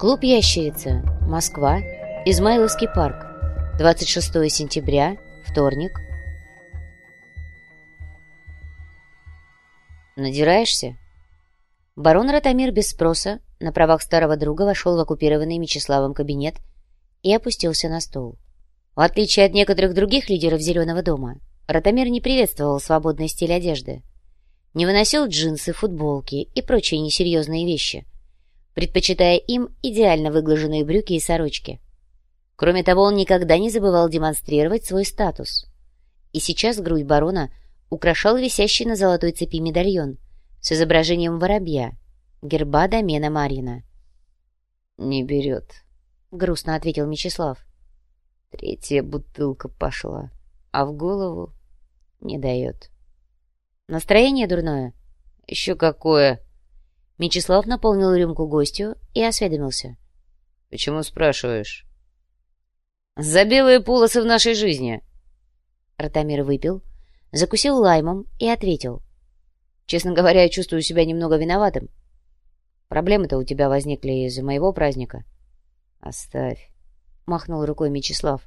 Клуб «Ящерица», Москва, Измайловский парк, 26 сентября, вторник. Надираешься? Барон Ратамир без спроса на правах старого друга вошел в оккупированный Мечиславом кабинет и опустился на стол. В отличие от некоторых других лидеров Зеленого дома, Ратамир не приветствовал свободный стиль одежды, не выносил джинсы, футболки и прочие несерьезные вещи, предпочитая им идеально выглаженные брюки и сорочки. Кроме того, он никогда не забывал демонстрировать свой статус. И сейчас грудь барона украшал висящий на золотой цепи медальон с изображением воробья, герба домена Марина. «Не берет», — грустно ответил Мечислав. Третья бутылка пошла, а в голову не дает. Настроение дурное? Еще какое? Мечислав наполнил рюмку гостю и осведомился. Почему спрашиваешь? За белые полосы в нашей жизни. Ратамир выпил, закусил лаймом и ответил. Честно говоря, я чувствую себя немного виноватым. Проблемы-то у тебя возникли из-за моего праздника. Оставь махнул рукой Мечислав.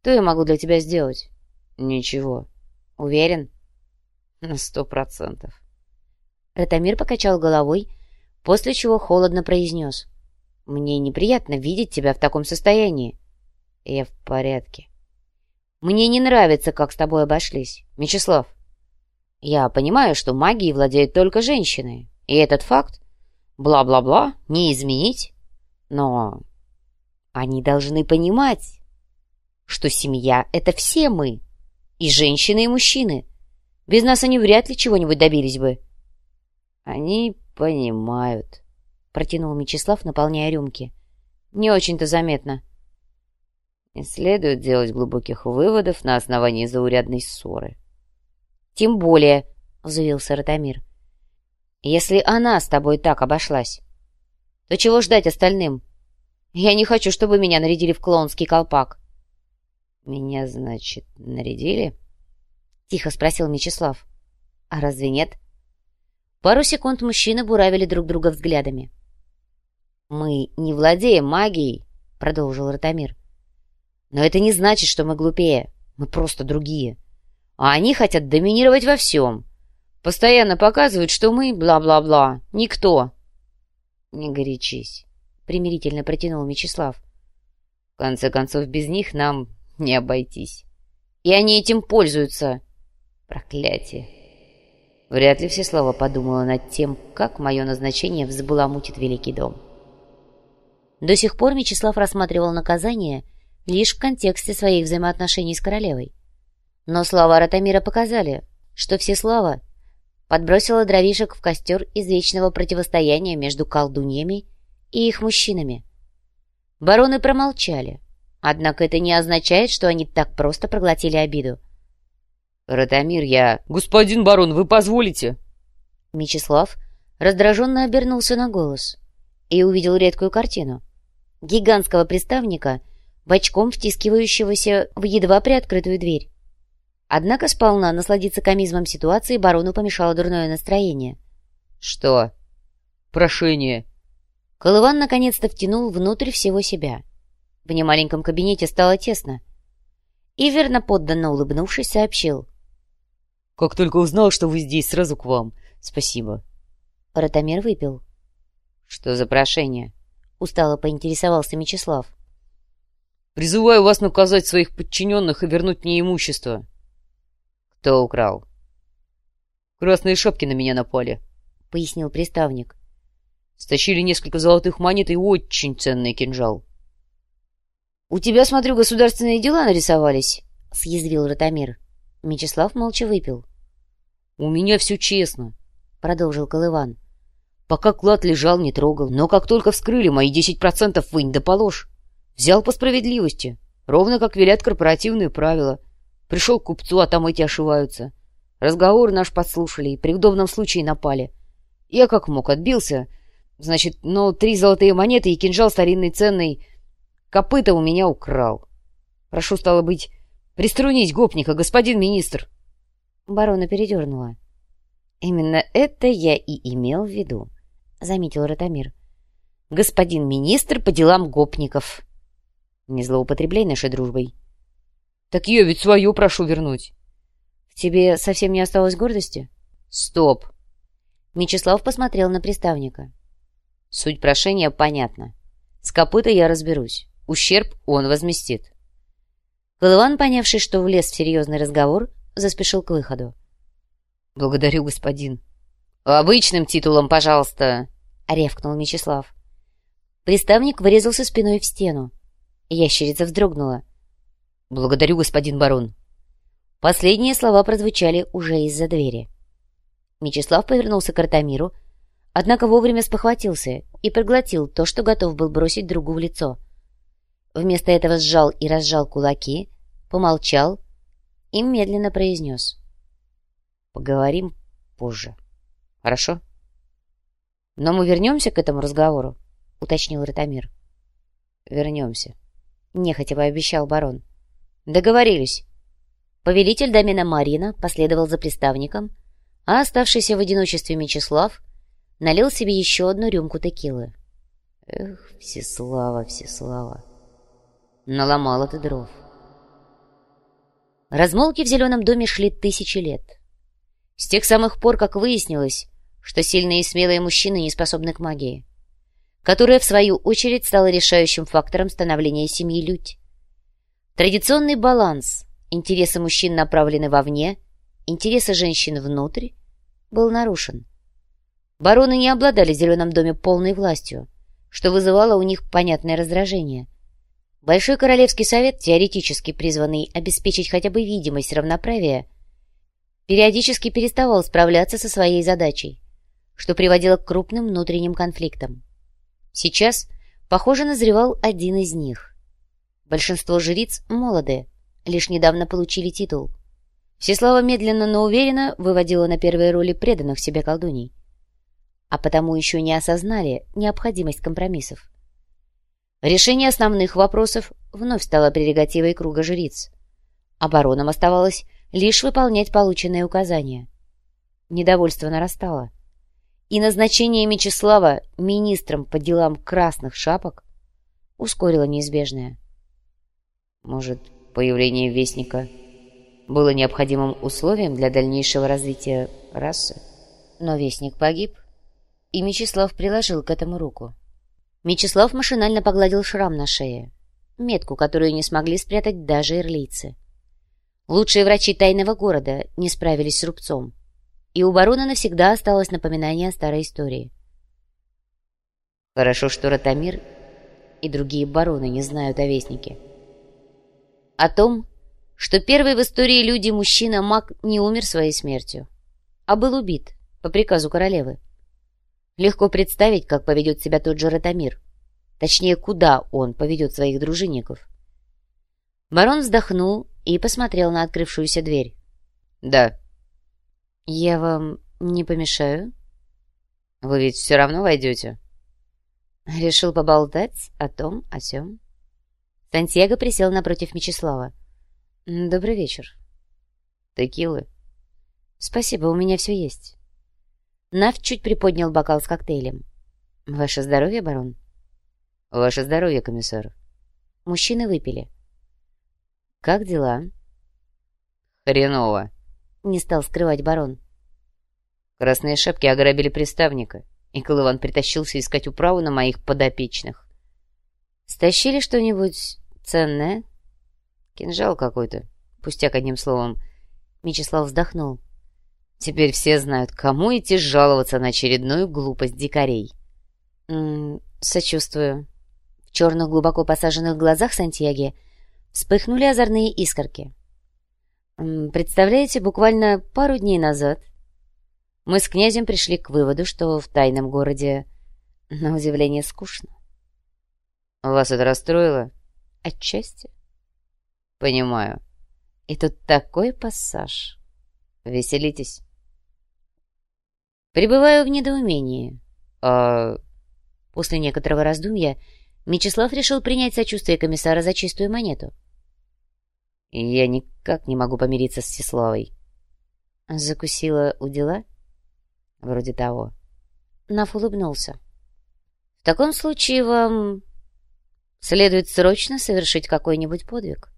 «Что я могу для тебя сделать?» «Ничего». «Уверен?» «На сто процентов». Ратамир покачал головой, после чего холодно произнес. «Мне неприятно видеть тебя в таком состоянии». «Я в порядке». «Мне не нравится, как с тобой обошлись, Мечислав. Я понимаю, что магией владеют только женщины, и этот факт, бла-бла-бла, не изменить. Но они должны понимать, что семья — это все мы, и женщины, и мужчины. Без нас они вряд ли чего-нибудь добились бы. — Они понимают, — протянул Мечислав, наполняя рюмки. — Не очень-то заметно. — Не следует делать глубоких выводов на основании заурядной ссоры. — Тем более, — взвился Ратамир, — если она с тобой так обошлась, то чего ждать остальным? — я не хочу, чтобы меня нарядили в клоунский колпак. Меня, значит, нарядили? Тихо спросил Мечислав. А разве нет? Пару секунд мужчины буравили друг друга взглядами. «Мы не владеем магией», — продолжил Ратамир. «Но это не значит, что мы глупее. Мы просто другие. А они хотят доминировать во всем. Постоянно показывают, что мы бла-бла-бла. Никто». «Не горячись примирительно протянул Мечислав. В конце концов, без них нам не обойтись. И они этим пользуются. Проклятие. Вряд ли все слова подумала над тем, как мое назначение взбаламутит Великий дом. До сих пор Мечислав рассматривал наказание лишь в контексте своих взаимоотношений с королевой. Но слова Ратамира показали, что все слова подбросила дровишек в костер извечного противостояния между колдуньями и их мужчинами. Бароны промолчали, однако это не означает, что они так просто проглотили обиду. «Ратамир, я...» «Господин барон, вы позволите?» Мечислав раздраженно обернулся на голос и увидел редкую картину. Гигантского приставника, бочком втискивающегося в едва приоткрытую дверь. Однако сполна насладиться комизмом ситуации барону помешало дурное настроение. «Что?» «Прошение», Колыван наконец-то втянул внутрь всего себя. В немаленьком кабинете стало тесно. И верно подданно улыбнувшись, сообщил. «Как только узнал, что вы здесь, сразу к вам. Спасибо». Ратомир выпил. «Что за прошение?» — устало поинтересовался Мечислав. «Призываю вас наказать своих подчиненных и вернуть мне имущество». «Кто украл?» «Красные шапки на меня напали», — пояснил приставник. Стащили несколько золотых монет и очень ценный кинжал. — У тебя, смотрю, государственные дела нарисовались, — съязвил Ратамир. Мечислав молча выпил. — У меня все честно, — продолжил Колыван. — Пока клад лежал, не трогал, но как только вскрыли, мои десять процентов вынь да положь. Взял по справедливости, ровно как велят корпоративные правила. Пришел к купцу, а там эти ошиваются. Разговор наш подслушали и при удобном случае напали. Я как мог отбился Значит, ну, три золотые монеты и кинжал старинный ценный. Копыта у меня украл. Прошу, стало быть, приструнить гопника, господин министр. Барона передернула. Именно это я и имел в виду, заметил Ратамир. господин министр по делам гопников. Не злоупотребляй нашей дружбой. Так я ведь свое прошу вернуть. В тебе совсем не осталось гордости? Стоп. Мечислав посмотрел на приставника. Суть прошения понятна. С копыта я разберусь. Ущерб он возместит. Колыван, понявший, что влез в серьезный разговор, заспешил к выходу. «Благодарю, господин». «Обычным титулом, пожалуйста», — ревкнул Мечислав. Приставник вырезался спиной в стену. Ящерица вздрогнула. «Благодарю, господин барон». Последние слова прозвучали уже из-за двери. Мечислав повернулся к Артамиру, однако вовремя спохватился и проглотил то, что готов был бросить другу в лицо. Вместо этого сжал и разжал кулаки, помолчал и медленно произнес. «Поговорим позже. Хорошо?» «Но мы вернемся к этому разговору», — уточнил Ратамир. «Вернемся», — нехотя пообещал барон. «Договорились». Повелитель домена Марина последовал за приставником, а оставшийся в одиночестве Мечислав налил себе еще одну рюмку текилы. «Эх, Всеслава, Всеслава, наломала ты дров». Размолвки в зеленом доме шли тысячи лет. С тех самых пор, как выяснилось, что сильные и смелые мужчины не способны к магии, которая, в свою очередь, стала решающим фактором становления семьи Людь. Традиционный баланс, интересы мужчин направлены вовне, интересы женщин внутрь, был нарушен. Бароны не обладали в зеленом доме полной властью, что вызывало у них понятное раздражение – Большой Королевский совет, теоретически призванный обеспечить хотя бы видимость равноправия, периодически переставал справляться со своей задачей, что приводило к крупным внутренним конфликтам. Сейчас, похоже, назревал один из них. Большинство жриц молодые, лишь недавно получили титул. Всеслава медленно, но уверенно выводила на первые роли преданных себе колдуней, а потому еще не осознали необходимость компромиссов. Решение основных вопросов вновь стало прерогативой круга жриц. Оборонам оставалось лишь выполнять полученные указания. Недовольство нарастало. И назначение Мечислава министром по делам красных шапок ускорило неизбежное. Может, появление Вестника было необходимым условием для дальнейшего развития расы? Но Вестник погиб, и Мечислав приложил к этому руку. Мечислав машинально погладил шрам на шее, метку, которую не смогли спрятать даже ирлийцы. Лучшие врачи тайного города не справились с рубцом, и у барона навсегда осталось напоминание о старой истории. Хорошо, что Ратамир и другие бароны не знают о Вестнике. О том, что первый в истории люди-мужчина-маг не умер своей смертью, а был убит по приказу королевы. Легко представить, как поведет себя тот же Ратамир. Точнее, куда он поведет своих дружинников. Барон вздохнул и посмотрел на открывшуюся дверь. «Да». «Я вам не помешаю?» «Вы ведь все равно войдете?» Решил поболтать о том, о сём. Сантьяго присел напротив Мечислава. «Добрый вечер». «Текилы?» «Спасибо, у меня все есть». Нав чуть приподнял бокал с коктейлем. «Ваше здоровье, барон?» «Ваше здоровье, комиссар». Мужчины выпили. «Как дела?» «Хреново», — не стал скрывать барон. «Красные шапки ограбили приставника, и Колыван притащился искать управу на моих подопечных». «Стащили что-нибудь ценное?» «Кинжал какой-то, пустяк одним словом». Мечислав вздохнул. Теперь все знают, кому идти жаловаться на очередную глупость дикарей. М -м, сочувствую. В черных глубоко посаженных глазах Сантьяги вспыхнули озорные искорки. М представляете, буквально пару дней назад мы с князем пришли к выводу, что в тайном городе, на удивление, скучно. Вас это расстроило? Отчасти. Понимаю. И тут такой пассаж. Веселитесь. Пребываю в недоумении. А... После некоторого раздумья Мечислав решил принять сочувствие комиссара за чистую монету. Я никак не могу помириться с Сеславой. Закусила у дела? Вроде того. Наф улыбнулся. В таком случае вам следует срочно совершить какой-нибудь подвиг.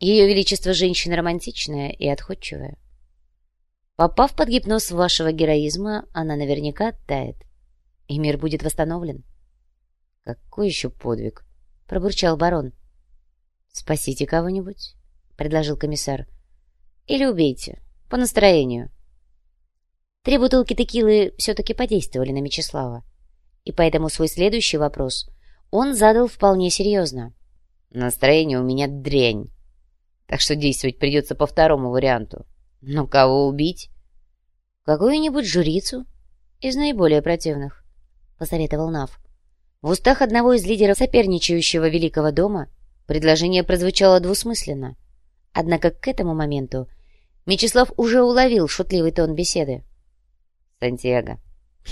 Ее Величество женщина романтичная и отходчивая. Попав под гипноз вашего героизма, она наверняка оттает, и мир будет восстановлен. — Какой еще подвиг? — пробурчал барон. — Спасите кого-нибудь, — предложил комиссар. — Или убейте, по настроению. Три бутылки текилы все-таки подействовали на Мечислава, и поэтому свой следующий вопрос он задал вполне серьезно. — Настроение у меня дрянь, так что действовать придется по второму варианту. Но кого убить? Какую-нибудь жрицу из наиболее противных, посоветовал Нав. В устах одного из лидеров соперничающего Великого дома предложение прозвучало двусмысленно. Однако к этому моменту Мечислав уже уловил шутливый тон беседы. «Сантьяго,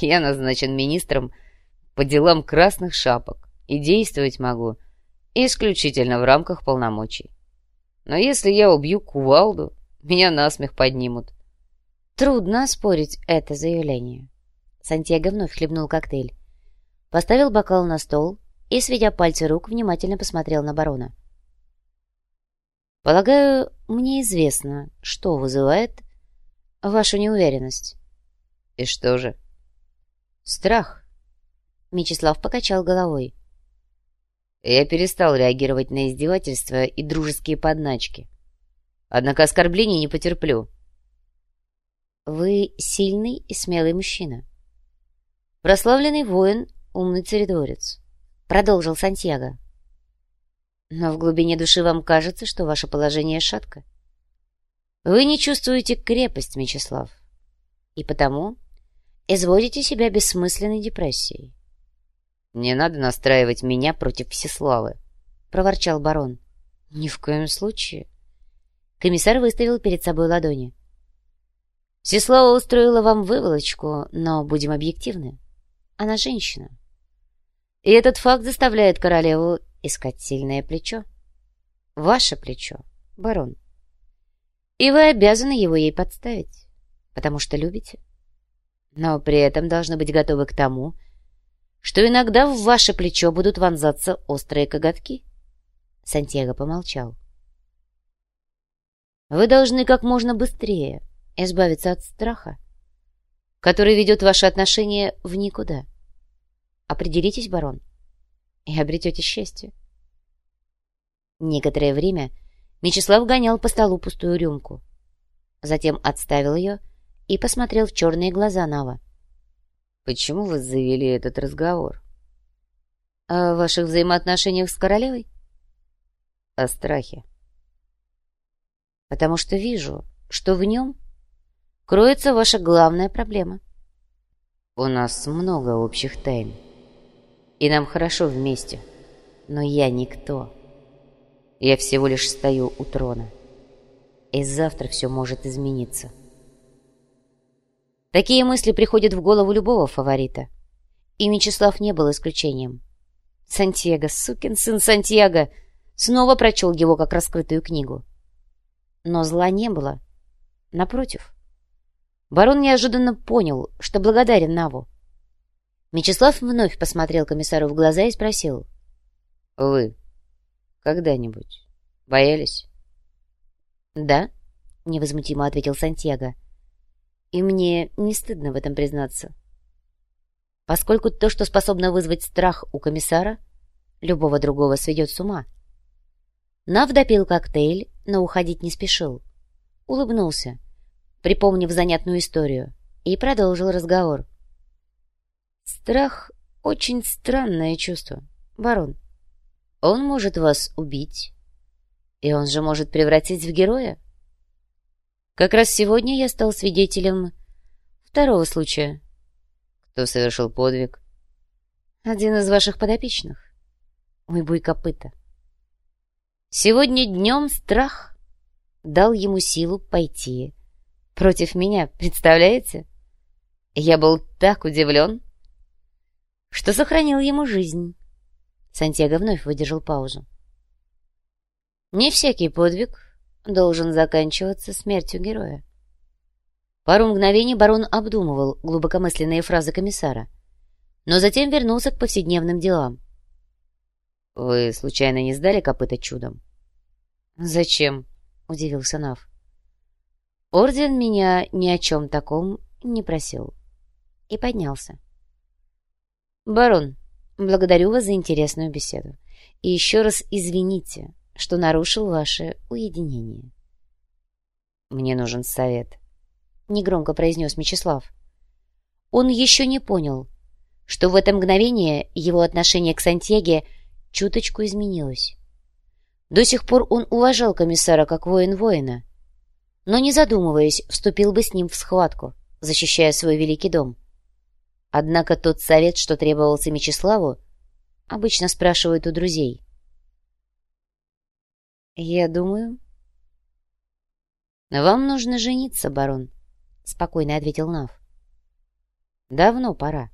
я назначен министром по делам красных шапок и действовать могу исключительно в рамках полномочий. Но если я убью кувалду, меня насмех поднимут. Трудно оспорить это заявление. Сантьяго вновь хлебнул коктейль. Поставил бокал на стол и, сведя пальцы рук, внимательно посмотрел на барона. «Полагаю, мне известно, что вызывает вашу неуверенность». «И что же?» «Страх». Мечислав покачал головой. Я перестал реагировать на издевательства и дружеские подначки. Однако оскорблений не потерплю. Вы сильный и смелый мужчина. Прославленный воин, умный царедворец. Продолжил Сантьяго. Но в глубине души вам кажется, что ваше положение шатко. Вы не чувствуете крепость, Мечислав. И потому изводите себя бессмысленной депрессией. «Не надо настраивать меня против Всеславы», — проворчал барон. «Ни в коем случае», Комиссар выставил перед собой ладони. «Сеслава устроила вам выволочку, но будем объективны. Она женщина. И этот факт заставляет королеву искать сильное плечо. Ваше плечо, барон. И вы обязаны его ей подставить, потому что любите. Но при этом должны быть готовы к тому, что иногда в ваше плечо будут вонзаться острые коготки». Сантьяго помолчал. Вы должны как можно быстрее избавиться от страха, который ведет ваши отношения в никуда. Определитесь, барон, и обретете счастье. Некоторое время Мечислав гонял по столу пустую рюмку. Затем отставил ее и посмотрел в черные глаза Нава. «Почему вы завели этот разговор?» «О ваших взаимоотношениях с королевой?» «О страхе потому что вижу, что в нем кроется ваша главная проблема. У нас много общих тайн, и нам хорошо вместе, но я никто. Я всего лишь стою у трона, и завтра все может измениться. Такие мысли приходят в голову любого фаворита, и Мечислав не был исключением. Сантьяго, сукин сын Сантьяго, снова прочел его как раскрытую книгу. Но зла не было. Напротив. Барон неожиданно понял, что благодарен Наву. Мечислав вновь посмотрел комиссару в глаза и спросил. «Вы когда-нибудь боялись?» «Да», — невозмутимо ответил Сантьяго. «И мне не стыдно в этом признаться. Поскольку то, что способно вызвать страх у комиссара, любого другого сведет с ума». Нав допил коктейль, но уходить не спешил. Улыбнулся, припомнив занятную историю, и продолжил разговор. «Страх — очень странное чувство, барон. Он может вас убить, и он же может превратить в героя. Как раз сегодня я стал свидетелем второго случая. Кто совершил подвиг? Один из ваших подопечных. Уйбуй копыта. Сегодня днем страх дал ему силу пойти против меня, представляете? Я был так удивлен, что сохранил ему жизнь. Сантьяго вновь выдержал паузу. Не всякий подвиг должен заканчиваться смертью героя. Пару мгновений барон обдумывал глубокомысленные фразы комиссара. но затем вернулся к повседневным делам. «Вы, случайно, не сдали копыта чудом?» «Зачем?» — удивился Нав. «Орден меня ни о чем таком не просил». И поднялся. «Барон, благодарю вас за интересную беседу. И еще раз извините, что нарушил ваше уединение». «Мне нужен совет», — негромко произнес Мечислав. Он еще не понял, что в это мгновение его отношение к Сантьяге чуточку изменилось. До сих пор он уважал комиссара как воин воина, но, не задумываясь, вступил бы с ним в схватку, защищая свой великий дом. Однако тот совет, что требовался Мечиславу, обычно спрашивают у друзей. «Я думаю...» «Вам нужно жениться, барон», — спокойно ответил Нав. «Давно пора».